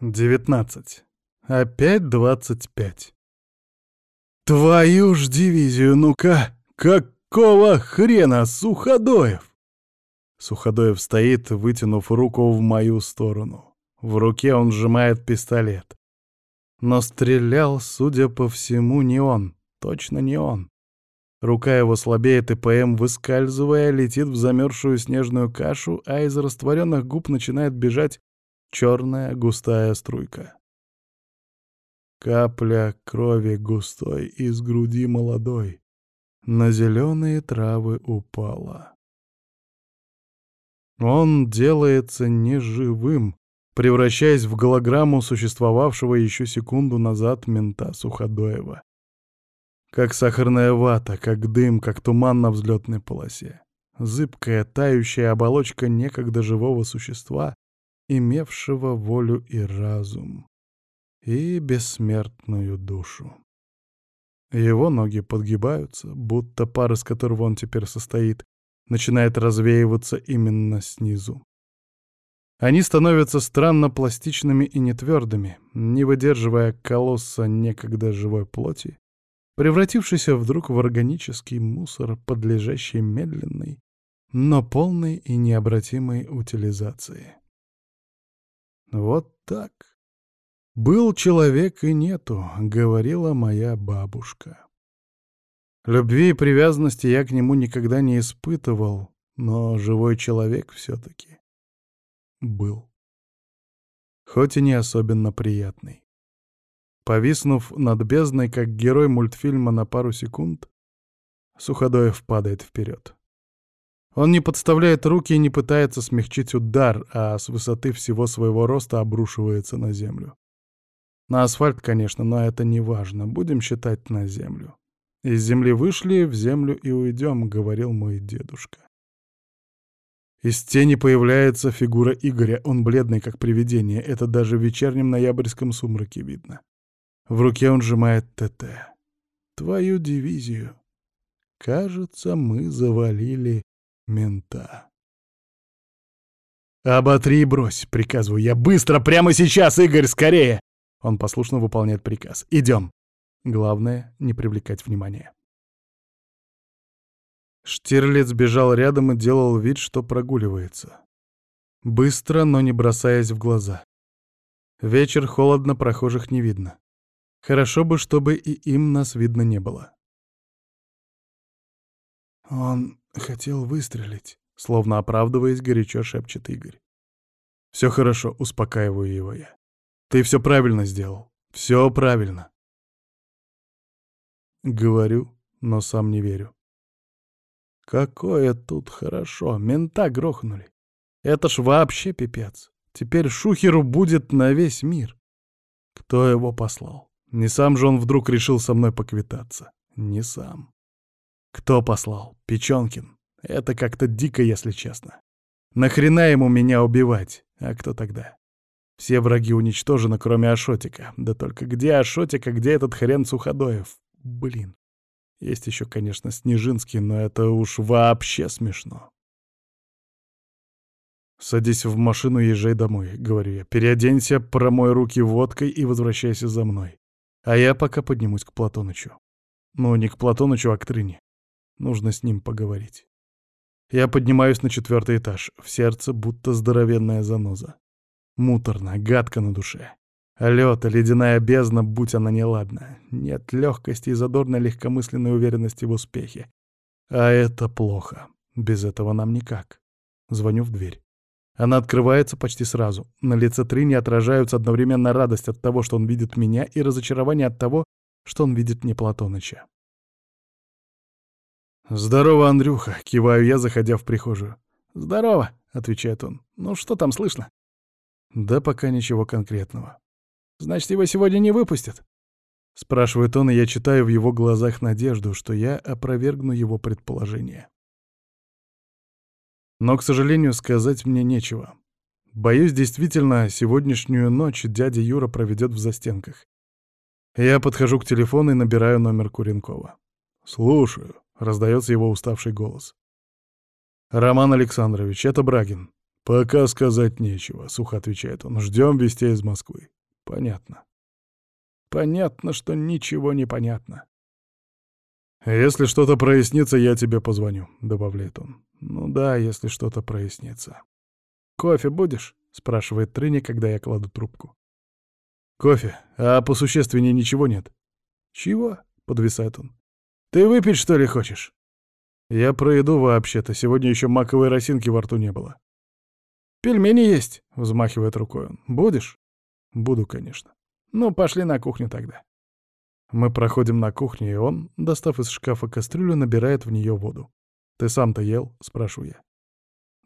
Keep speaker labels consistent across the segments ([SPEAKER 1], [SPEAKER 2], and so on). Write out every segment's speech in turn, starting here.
[SPEAKER 1] 19. Опять 25. Твою ж дивизию, ну-ка! Какого хрена, Суходоев? Суходоев стоит, вытянув руку в мою сторону. В руке он сжимает пистолет. Но стрелял, судя по всему, не он. Точно не он. Рука его слабеет, и ПМ, выскальзывая, летит в замерзшую снежную кашу, а из растворенных губ начинает бежать черная густая струйка. Капля крови густой из груди молодой на зеленые травы упала. Он делается неживым, превращаясь в голограмму существовавшего еще секунду назад мента Суходоева. Как сахарная вата, как дым, как туман на взлетной полосе. Зыбкая, тающая оболочка некогда живого существа, имевшего волю и разум, и бессмертную душу. Его ноги подгибаются, будто пар, из которого он теперь состоит, начинает развеиваться именно снизу. Они становятся странно пластичными и нетвердыми, не выдерживая колосса некогда живой плоти, превратившийся вдруг в органический мусор, подлежащий медленной, но полной и необратимой утилизации. Вот так. «Был человек и нету», — говорила моя бабушка. Любви и привязанности я к нему никогда не испытывал, но живой человек все-таки был. Хоть и не особенно приятный. Повиснув над бездной, как герой мультфильма на пару секунд, Суходоев падает вперед. Он не подставляет руки и не пытается смягчить удар, а с высоты всего своего роста обрушивается на землю. На асфальт, конечно, но это не важно. Будем считать на землю. Из земли вышли, в землю и уйдем, говорил мой дедушка. Из тени появляется фигура Игоря. Он бледный, как привидение. Это даже в вечернем ноябрьском сумраке видно. В руке он сжимает ТТ. Твою дивизию. Кажется, мы завалили мента. «Оботри и брось», — приказываю я. «Быстро, прямо сейчас, Игорь, скорее!» Он послушно выполняет приказ. «Идем». Главное — не привлекать внимания. Штирлиц бежал рядом и делал вид, что прогуливается. Быстро, но не бросаясь в глаза. Вечер холодно, прохожих не видно. Хорошо бы, чтобы и им нас видно не было. Он хотел выстрелить, словно оправдываясь, горячо шепчет Игорь. Все хорошо, успокаиваю его я. Ты все правильно сделал. Все правильно. Говорю, но сам не верю. Какое тут хорошо, мента грохнули. Это ж вообще пипец. Теперь Шухеру будет на весь мир. Кто его послал? Не сам же он вдруг решил со мной поквитаться. Не сам. Кто послал? Печенкин. Это как-то дико, если честно. Нахрена ему меня убивать? А кто тогда? Все враги уничтожены, кроме Ашотика. Да только где Ашотик, а где этот хрен Суходоев? Блин. Есть еще, конечно, Снежинский, но это уж вообще смешно. «Садись в машину и езжай домой», — говорю я. «Переоденься, промой руки водкой и возвращайся за мной. А я пока поднимусь к Платонычу. Ну, не к Платонычу, а к Трыне. Нужно с ним поговорить. Я поднимаюсь на четвертый этаж. В сердце будто здоровенная заноза. Муторно, гадко на душе. Лед, ледяная бездна, будь она неладна. Нет легкости и задорной легкомысленной уверенности в успехе. А это плохо. Без этого нам никак. Звоню в дверь. Она открывается почти сразу. На лице Трини отражаются одновременно радость от того, что он видит меня, и разочарование от того, что он видит не Платоныча. «Здорово, Андрюха!» — киваю я, заходя в прихожую. «Здорово!» — отвечает он. «Ну что там слышно?» «Да пока ничего конкретного». «Значит, его сегодня не выпустят?» Спрашивает он, и я читаю в его глазах надежду, что я опровергну его предположение. Но, к сожалению, сказать мне нечего. Боюсь, действительно, сегодняшнюю ночь дядя Юра проведет в застенках. Я подхожу к телефону и набираю номер Куренкова. «Слушаю», — раздается его уставший голос. «Роман Александрович, это Брагин. «Пока сказать нечего», — сухо отвечает он. «Ждем вестей из Москвы». «Понятно». «Понятно, что ничего не понятно». «Если что-то прояснится, я тебе позвоню», — добавляет он. «Ну да, если что-то прояснится». «Кофе будешь?» — спрашивает Трыни, когда я кладу трубку. «Кофе? А по существеннее ничего нет?» «Чего?» — подвисает он. «Ты выпить, что ли, хочешь?» «Я про еду вообще-то. Сегодня еще маковой росинки во рту не было». «Пельмени есть», — взмахивает рукой он. «Будешь?» «Буду, конечно». «Ну, пошли на кухню тогда». Мы проходим на кухню, и он, достав из шкафа кастрюлю, набирает в нее воду. «Ты сам-то ел?» — спрашиваю я.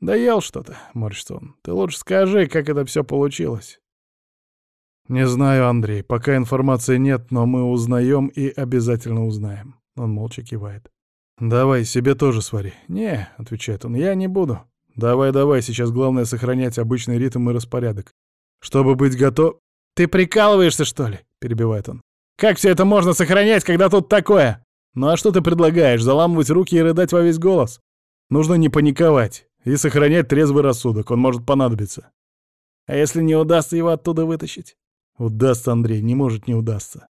[SPEAKER 1] «Да ел что-то», — морщится он. «Ты лучше скажи, как это все получилось». «Не знаю, Андрей. Пока информации нет, но мы узнаем и обязательно узнаем». Он молча кивает. «Давай, себе тоже свари». «Не», — отвечает он, — «я не буду». «Давай-давай, сейчас главное сохранять обычный ритм и распорядок. Чтобы быть готов...» «Ты прикалываешься, что ли?» — перебивает он. «Как все это можно сохранять, когда тут такое?» «Ну а что ты предлагаешь? Заламывать руки и рыдать во весь голос?» «Нужно не паниковать и сохранять трезвый рассудок, он может понадобиться». «А если не удастся его оттуда вытащить?» «Удастся, Андрей, не может не удастся.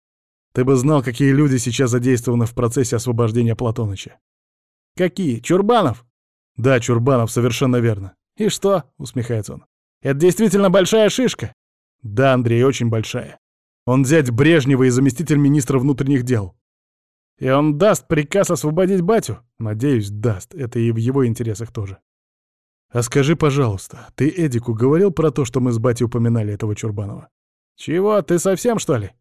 [SPEAKER 1] Ты бы знал, какие люди сейчас задействованы в процессе освобождения Платоныча». «Какие? Чурбанов?» «Да, Чурбанов, совершенно верно». «И что?» — усмехается он. «Это действительно большая шишка?» «Да, Андрей, очень большая. Он зять Брежнева и заместитель министра внутренних дел. И он даст приказ освободить батю? Надеюсь, даст. Это и в его интересах тоже. А скажи, пожалуйста, ты Эдику говорил про то, что мы с батей упоминали этого Чурбанова? Чего, ты совсем, что ли?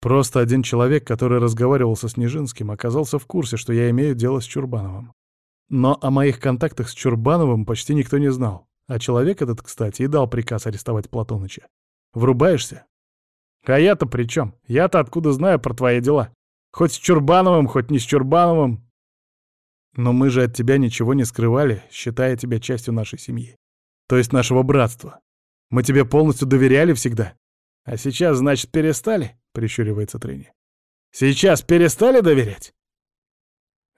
[SPEAKER 1] Просто один человек, который разговаривал со Снежинским, оказался в курсе, что я имею дело с Чурбановым. Но о моих контактах с Чурбановым почти никто не знал. А человек этот, кстати, и дал приказ арестовать Платоныча. Врубаешься? А я-то при чем? Я-то откуда знаю про твои дела? Хоть с Чурбановым, хоть не с Чурбановым. Но мы же от тебя ничего не скрывали, считая тебя частью нашей семьи. То есть нашего братства. Мы тебе полностью доверяли всегда. А сейчас, значит, перестали? Прищуривается Трини. Сейчас перестали доверять?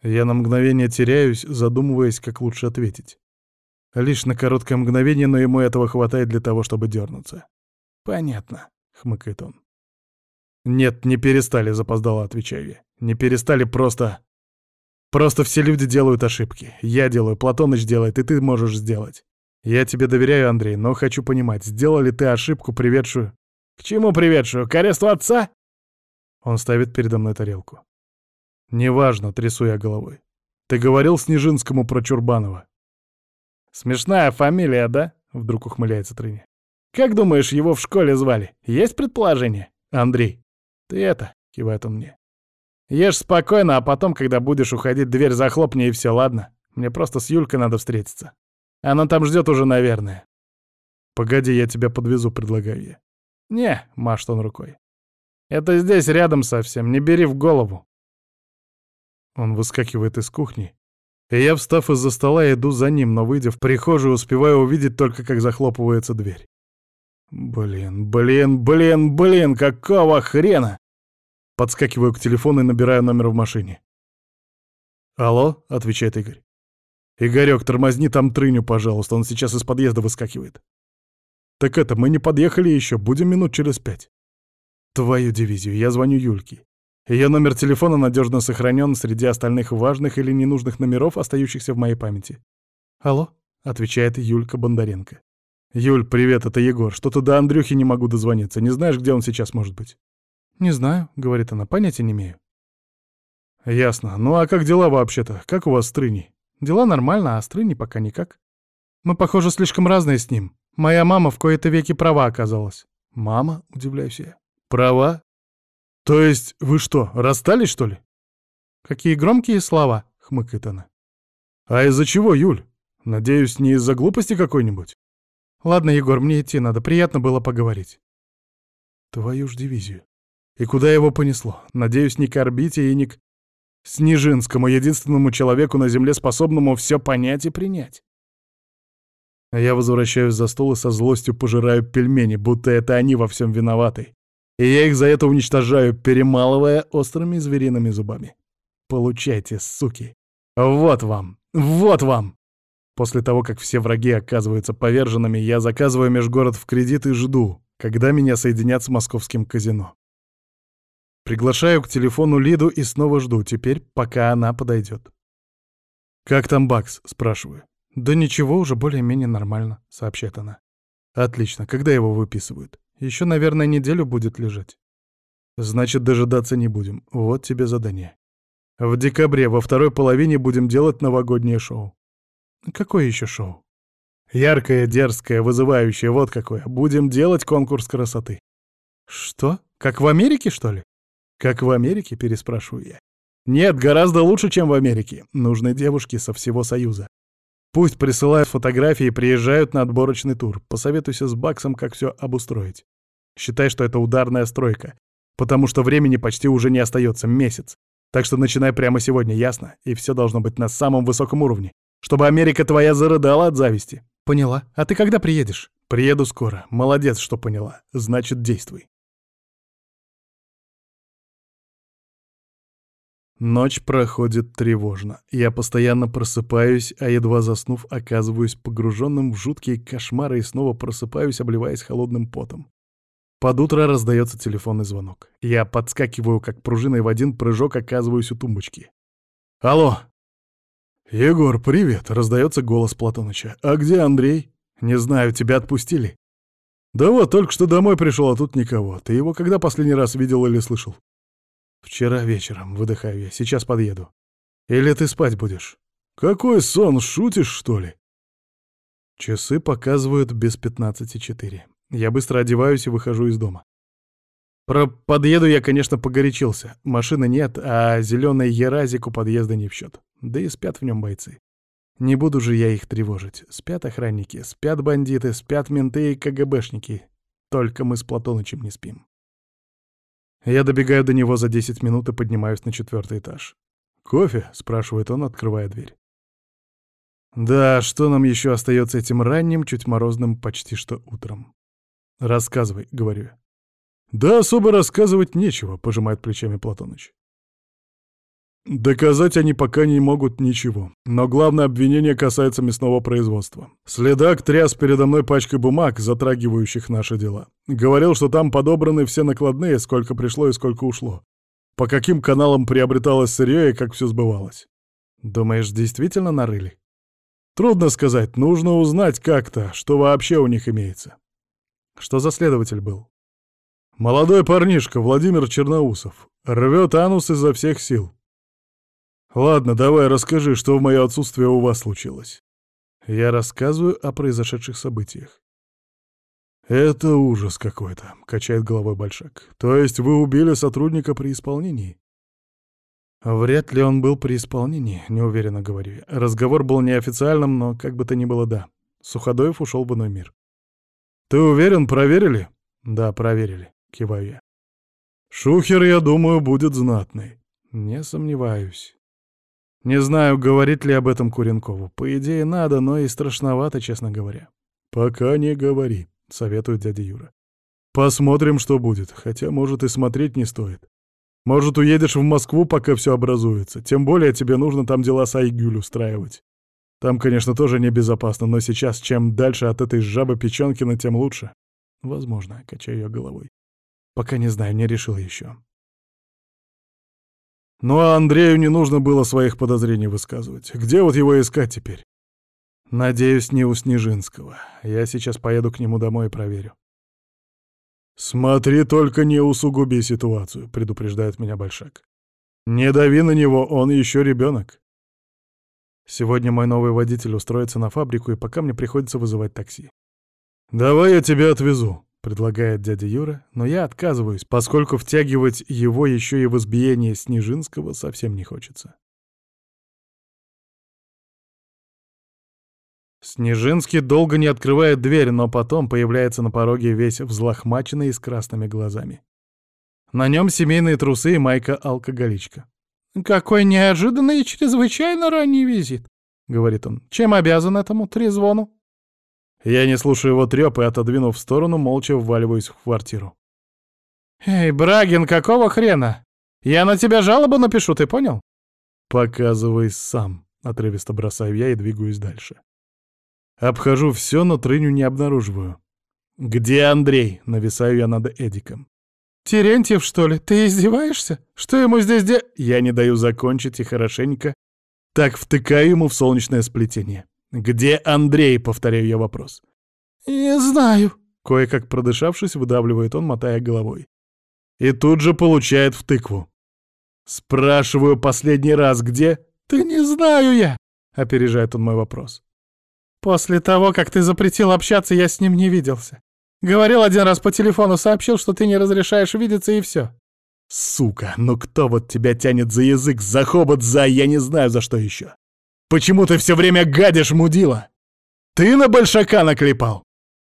[SPEAKER 1] Я на мгновение теряюсь, задумываясь, как лучше ответить. Лишь на короткое мгновение, но ему этого хватает для того, чтобы дернуться. Понятно, хмыкает он. «Нет, не перестали», — запоздало отвечаю я. «Не перестали просто...» «Просто все люди делают ошибки. Я делаю, Платоныч делает, и ты можешь сделать. Я тебе доверяю, Андрей, но хочу понимать, сделал ли ты ошибку, приведшую...» «К чему приведшую? К аресту отца?» Он ставит передо мной тарелку. «Неважно», — трясу я головой. «Ты говорил Снежинскому про Чурбанова?» «Смешная фамилия, да?» — вдруг ухмыляется Трыня. «Как думаешь, его в школе звали? Есть предположение?» «Андрей, «Ты это», — кивает он мне. «Ешь спокойно, а потом, когда будешь уходить, дверь захлопни и все, ладно? Мне просто с Юлькой надо встретиться. Она там ждет уже, наверное». «Погоди, я тебя подвезу», — предлагаю я. «Не», — машет он рукой. «Это здесь, рядом совсем, не бери в голову». Он выскакивает из кухни, и я, встав из-за стола, иду за ним, но, выйдя в прихожую, успеваю увидеть только, как захлопывается дверь. Блин, блин, блин, блин, какого хрена? Подскакиваю к телефону и набираю номер в машине. «Алло?» — отвечает Игорь. «Игорёк, тормозни там трыню, пожалуйста, он сейчас из подъезда выскакивает». «Так это, мы не подъехали еще, будем минут через пять». «Твою дивизию, я звоню Юльке. Ее номер телефона надежно сохранен среди остальных важных или ненужных номеров, остающихся в моей памяти». «Алло?» — отвечает Юлька Бондаренко. «Юль, привет, это Егор. Что-то до Андрюхи не могу дозвониться. Не знаешь, где он сейчас может быть?» «Не знаю», — говорит она, — «понятия не имею». «Ясно. Ну а как дела вообще-то? Как у вас с Трыней?» «Дела нормально, а с Трыней пока никак. Мы, похоже, слишком разные с ним. Моя мама в кои-то веки права оказалась». «Мама?» — удивляюсь я. «Права? То есть вы что, расстались, что ли?» «Какие громкие слова!» — хмыкает она. «А из-за чего, Юль? Надеюсь, не из-за глупости какой-нибудь?» «Ладно, Егор, мне идти надо. Приятно было поговорить». «Твою ж дивизию. И куда его понесло? Надеюсь, не к орбите и не к Снежинскому, единственному человеку на Земле, способному все понять и принять. А я возвращаюсь за стол и со злостью пожираю пельмени, будто это они во всем виноваты. И я их за это уничтожаю, перемалывая острыми звериными зубами. Получайте, суки. Вот вам, вот вам. После того, как все враги оказываются поверженными, я заказываю межгород в кредит и жду, когда меня соединят с московским казино. Приглашаю к телефону Лиду и снова жду, теперь пока она подойдет. «Как там Бакс?» — спрашиваю. «Да ничего, уже более-менее нормально», — сообщает она. «Отлично. Когда его выписывают? Еще, наверное, неделю будет лежать». «Значит, дожидаться не будем. Вот тебе задание. В декабре во второй половине будем делать новогоднее шоу». «Какое еще шоу?» «Яркое, дерзкое, вызывающее, вот какое. Будем делать конкурс красоты». «Что? Как в Америке, что ли?» «Как в Америке?» — переспрашиваю я. «Нет, гораздо лучше, чем в Америке. Нужны девушки со всего Союза. Пусть присылают фотографии и приезжают на отборочный тур. Посоветуйся с Баксом, как все обустроить. Считай, что это ударная стройка, потому что времени почти уже не остается месяц. Так что начинай прямо сегодня, ясно? И все должно быть на самом высоком уровне, чтобы Америка твоя зарыдала от зависти. Поняла. А ты когда приедешь? Приеду скоро. Молодец, что поняла. Значит, действуй. Ночь проходит тревожно. Я постоянно просыпаюсь, а едва заснув, оказываюсь погруженным в жуткие кошмары и снова просыпаюсь, обливаясь холодным потом. Под утро раздается телефонный звонок. Я подскакиваю, как пружиной в один прыжок оказываюсь у тумбочки. «Алло!» «Егор, привет!» — раздается голос Платоныча. «А где Андрей?» «Не знаю, тебя отпустили?» «Да вот, только что домой пришел, а тут никого. Ты его когда последний раз видел или слышал?» «Вчера вечером, выдыхаю я, сейчас подъеду. Или ты спать будешь?» «Какой сон, шутишь, что ли?» Часы показывают без пятнадцати четыре. Я быстро одеваюсь и выхожу из дома. Про подъеду я, конечно, погорячился. Машины нет, а зеленый Еразик у подъезда не в счет. Да и спят в нем бойцы. Не буду же я их тревожить. Спят охранники, спят бандиты, спят менты и КГБшники. Только мы с Платонычем не спим. Я добегаю до него за 10 минут и поднимаюсь на четвертый этаж. «Кофе?» — спрашивает он, открывая дверь. «Да, что нам еще остается этим ранним, чуть морозным, почти что утром?» «Рассказывай», — говорю. «Да особо рассказывать нечего», — пожимает плечами Платоныч. Доказать они пока не могут ничего, но главное обвинение касается мясного производства. Следак тряс передо мной пачкой бумаг, затрагивающих наши дела. Говорил, что там подобраны все накладные, сколько пришло и сколько ушло. По каким каналам приобреталось сырье и как все сбывалось. Думаешь, действительно нарыли? Трудно сказать, нужно узнать как-то, что вообще у них имеется. Что за следователь был? Молодой парнишка, Владимир Черноусов. Рвет анус изо всех сил. «Ладно, давай расскажи, что в мое отсутствие у вас случилось». Я рассказываю о произошедших событиях. «Это ужас какой-то», — качает головой Большак. «То есть вы убили сотрудника при исполнении?» «Вряд ли он был при исполнении», — неуверенно говорю. Разговор был неофициальным, но как бы то ни было, да. Суходоев ушел в иной мир. «Ты уверен, проверили?» «Да, проверили», — киваю я. «Шухер, я думаю, будет знатный». «Не сомневаюсь». Не знаю, говорит ли об этом Куренкову. По идее, надо, но и страшновато, честно говоря. «Пока не говори», — советует дядя Юра. «Посмотрим, что будет, хотя, может, и смотреть не стоит. Может, уедешь в Москву, пока все образуется. Тем более тебе нужно там дела с Айгюль устраивать. Там, конечно, тоже небезопасно, но сейчас чем дальше от этой жабы Печенкина, тем лучше. Возможно, качаю я головой. Пока не знаю, не решил еще. Ну а Андрею не нужно было своих подозрений высказывать. Где вот его искать теперь? Надеюсь, не у Снежинского. Я сейчас поеду к нему домой и проверю. «Смотри, только не усугуби ситуацию», — предупреждает меня Большак. «Не дави на него, он еще ребенок». Сегодня мой новый водитель устроится на фабрику, и пока мне приходится вызывать такси. «Давай я тебя отвезу», предлагает дядя Юра, но я отказываюсь, поскольку втягивать его еще и в избиение Снежинского совсем не хочется. Снежинский долго не открывает дверь, но потом появляется на пороге весь взлохмаченный и с красными глазами. На нем семейные трусы и майка-алкоголичка. «Какой неожиданный и чрезвычайно ранний визит», — говорит он. «Чем обязан этому трезвону?» Я не слушаю его трёп и, отодвинув в сторону, молча вваливаюсь в квартиру. «Эй, Брагин, какого хрена? Я на тебя жалобу напишу, ты понял?» «Показывай сам», — отрывисто бросаю я и двигаюсь дальше. Обхожу все, но Трыню не обнаруживаю. «Где Андрей?» — нависаю я над Эдиком.
[SPEAKER 2] «Терентьев, что ли? Ты издеваешься? Что ему здесь де...»
[SPEAKER 1] Я не даю закончить и хорошенько так втыкаю ему в солнечное сплетение. «Где Андрей?» — повторяю я вопрос.
[SPEAKER 2] «Не знаю», —
[SPEAKER 1] кое-как продышавшись, выдавливает он, мотая головой. И тут же получает в тыкву. Спрашиваю последний раз, где?
[SPEAKER 2] «Ты не знаю я», —
[SPEAKER 1] опережает он мой вопрос.
[SPEAKER 2] «После того, как ты запретил общаться, я с ним не виделся. Говорил один раз по телефону, сообщил, что ты не разрешаешь видеться, и все.
[SPEAKER 1] Сука, ну кто вот тебя тянет за язык, за хобот, за я не знаю за что еще? Почему ты все время гадишь, мудила? Ты на большака наклепал?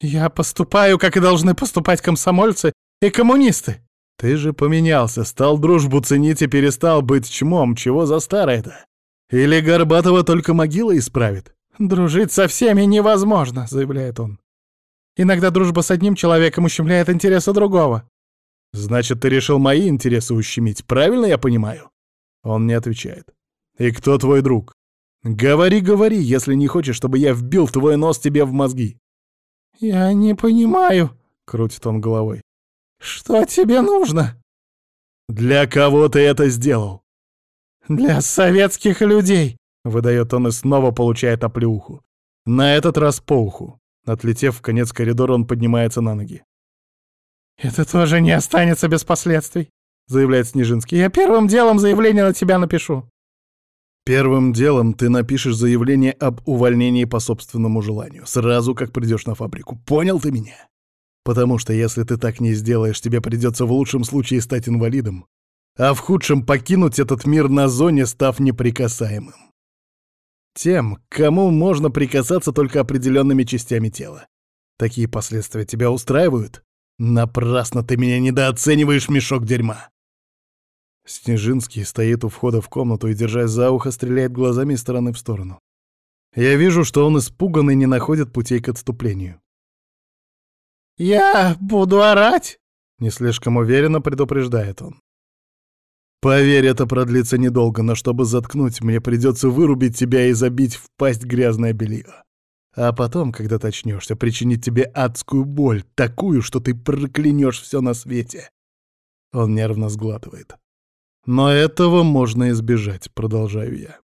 [SPEAKER 2] Я поступаю, как и должны поступать комсомольцы и коммунисты.
[SPEAKER 1] Ты же поменялся, стал дружбу ценить и перестал быть чмом, чего за старое-то? Или Горбатова только могила исправит?
[SPEAKER 2] «Дружить со всеми невозможно», — заявляет он. «Иногда дружба с одним человеком ущемляет интересы другого».
[SPEAKER 1] «Значит, ты решил мои интересы ущемить, правильно я понимаю?» Он не отвечает. «И кто твой друг?» «Говори, говори, если не хочешь, чтобы я вбил твой нос тебе в мозги».
[SPEAKER 2] «Я не понимаю», — крутит он головой. «Что тебе нужно?»
[SPEAKER 1] «Для кого ты это сделал?»
[SPEAKER 2] «Для советских людей», —
[SPEAKER 1] выдает он и снова получает оплеуху. На этот раз по уху. Отлетев в конец коридора, он поднимается на ноги.
[SPEAKER 2] «Это тоже не останется без последствий», — заявляет Снежинский. «Я первым делом заявление на тебя напишу».
[SPEAKER 1] «Первым делом ты напишешь заявление об увольнении по собственному желанию, сразу как придешь на фабрику. Понял ты меня? Потому что если ты так не сделаешь, тебе придется в лучшем случае стать инвалидом, а в худшем покинуть этот мир на зоне, став неприкасаемым. Тем, кому можно прикасаться только определенными частями тела. Такие последствия тебя устраивают? Напрасно ты меня недооцениваешь, мешок дерьма. Снежинский стоит у входа в комнату и, держась за ухо, стреляет глазами из стороны в сторону. Я вижу, что он испуган и не находит путей к отступлению.
[SPEAKER 2] «Я буду орать?»
[SPEAKER 1] — не слишком уверенно предупреждает он. «Поверь, это продлится недолго, но чтобы заткнуть, мне придется вырубить тебя и забить в пасть грязное белье. А потом, когда ты очнешься, причинить тебе адскую боль, такую, что ты проклянешь все на свете. Он нервно сглатывает. Но этого можно избежать, продолжаю я.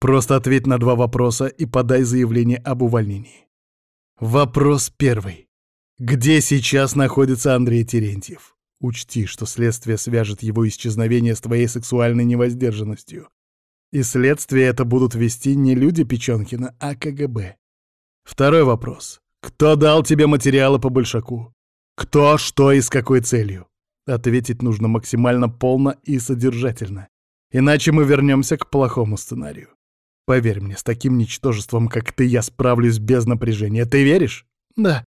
[SPEAKER 1] Просто ответь на два вопроса и подай заявление об увольнении. Вопрос первый. Где сейчас находится Андрей Терентьев? Учти, что следствие свяжет его исчезновение с твоей сексуальной невоздержанностью. И следствие это будут вести не люди Печенкина, а КГБ. Второй вопрос. Кто дал тебе материалы по Большаку? Кто, что и с какой целью? Ответить нужно максимально полно и содержательно. Иначе мы вернемся к плохому сценарию. Поверь мне, с таким ничтожеством, как ты, я справлюсь без напряжения. Ты веришь?
[SPEAKER 2] Да,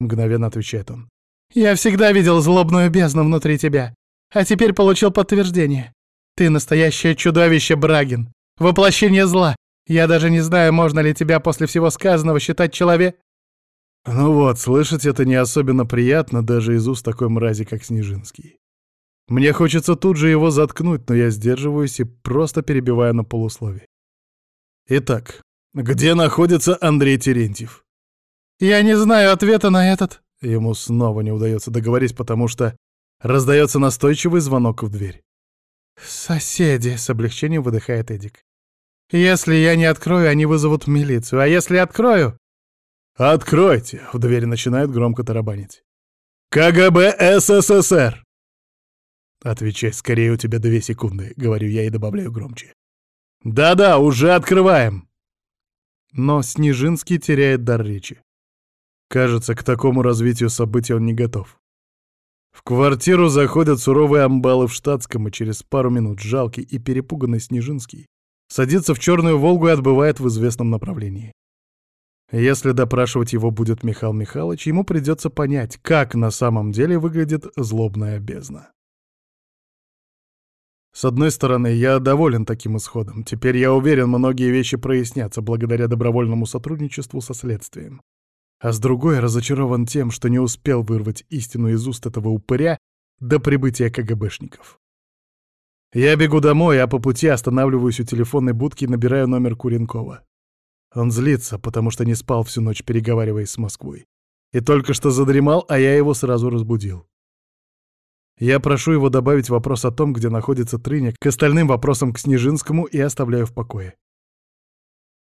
[SPEAKER 1] мгновенно отвечает он.
[SPEAKER 2] Я всегда видел злобную бездну внутри тебя, а теперь получил подтверждение. Ты настоящее чудовище, Брагин. Воплощение зла, я даже не знаю, можно ли тебя после всего сказанного считать человек...
[SPEAKER 1] Ну вот, слышать это не особенно приятно даже из уст такой мрази, как Снежинский. Мне хочется тут же его заткнуть, но я сдерживаюсь и просто перебиваю на полусловие. Итак, где находится Андрей Терентьев?
[SPEAKER 2] Я не знаю ответа на этот.
[SPEAKER 1] Ему снова не удается договорить, потому что раздается настойчивый звонок в дверь.
[SPEAKER 2] «Соседи!» — с облегчением выдыхает Эдик. Если я не открою, они вызовут милицию. А если открою...
[SPEAKER 1] «Откройте!» — в дверь начинают громко тарабанить. «КГБ СССР!» «Отвечай скорее, у тебя две секунды», — говорю я и добавляю громче. «Да-да, уже открываем!» Но Снежинский теряет дар речи. Кажется, к такому развитию событий он не готов. В квартиру заходят суровые амбалы в штатском, и через пару минут жалкий и перепуганный Снежинский садится в черную «Волгу» и отбывает в известном направлении. Если допрашивать его будет Михаил Михайлович, ему придется понять, как на самом деле выглядит злобная бездна. С одной стороны, я доволен таким исходом. Теперь я уверен, многие вещи прояснятся благодаря добровольному сотрудничеству со следствием. А с другой, разочарован тем, что не успел вырвать истину из уст этого упыря до прибытия КГБшников. Я бегу домой, а по пути останавливаюсь у телефонной будки и набираю номер Куренкова. Он злится, потому что не спал всю ночь, переговариваясь с Москвой. И только что задремал, а я его сразу разбудил. Я прошу его добавить вопрос о том, где находится Трыня, к остальным вопросам к Снежинскому и оставляю в покое.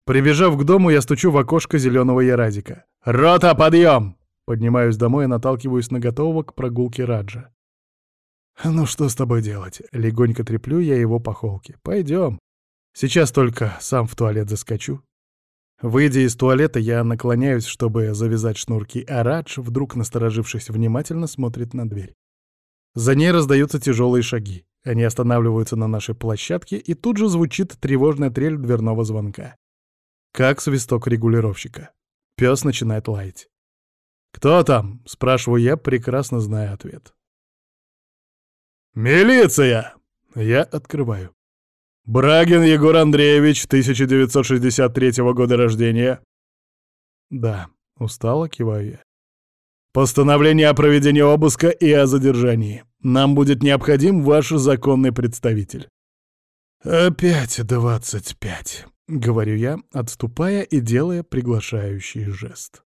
[SPEAKER 1] Прибежав к дому, я стучу в окошко зеленого ярадика. «Рота, подъем!» Поднимаюсь домой и наталкиваюсь на готового к прогулке Раджа. «Ну что с тобой делать?» Легонько треплю я его по холке. «Пойдем. Сейчас только сам в туалет заскочу». Выйдя из туалета, я наклоняюсь, чтобы завязать шнурки, а Радж, вдруг насторожившись, внимательно смотрит на дверь. За ней раздаются тяжелые шаги. Они останавливаются на нашей площадке, и тут же звучит тревожная трель дверного звонка. Как свисток регулировщика. Пес начинает лаять. «Кто там?» — спрашиваю я, прекрасно зная ответ. «Милиция!» Я открываю. «Брагин Егор Андреевич, 1963 года рождения». «Да», — устало киваю я. «Постановление о проведении обыска и о задержании. Нам будет необходим ваш законный представитель». «Опять двадцать пять», — говорю я, отступая и делая приглашающий жест.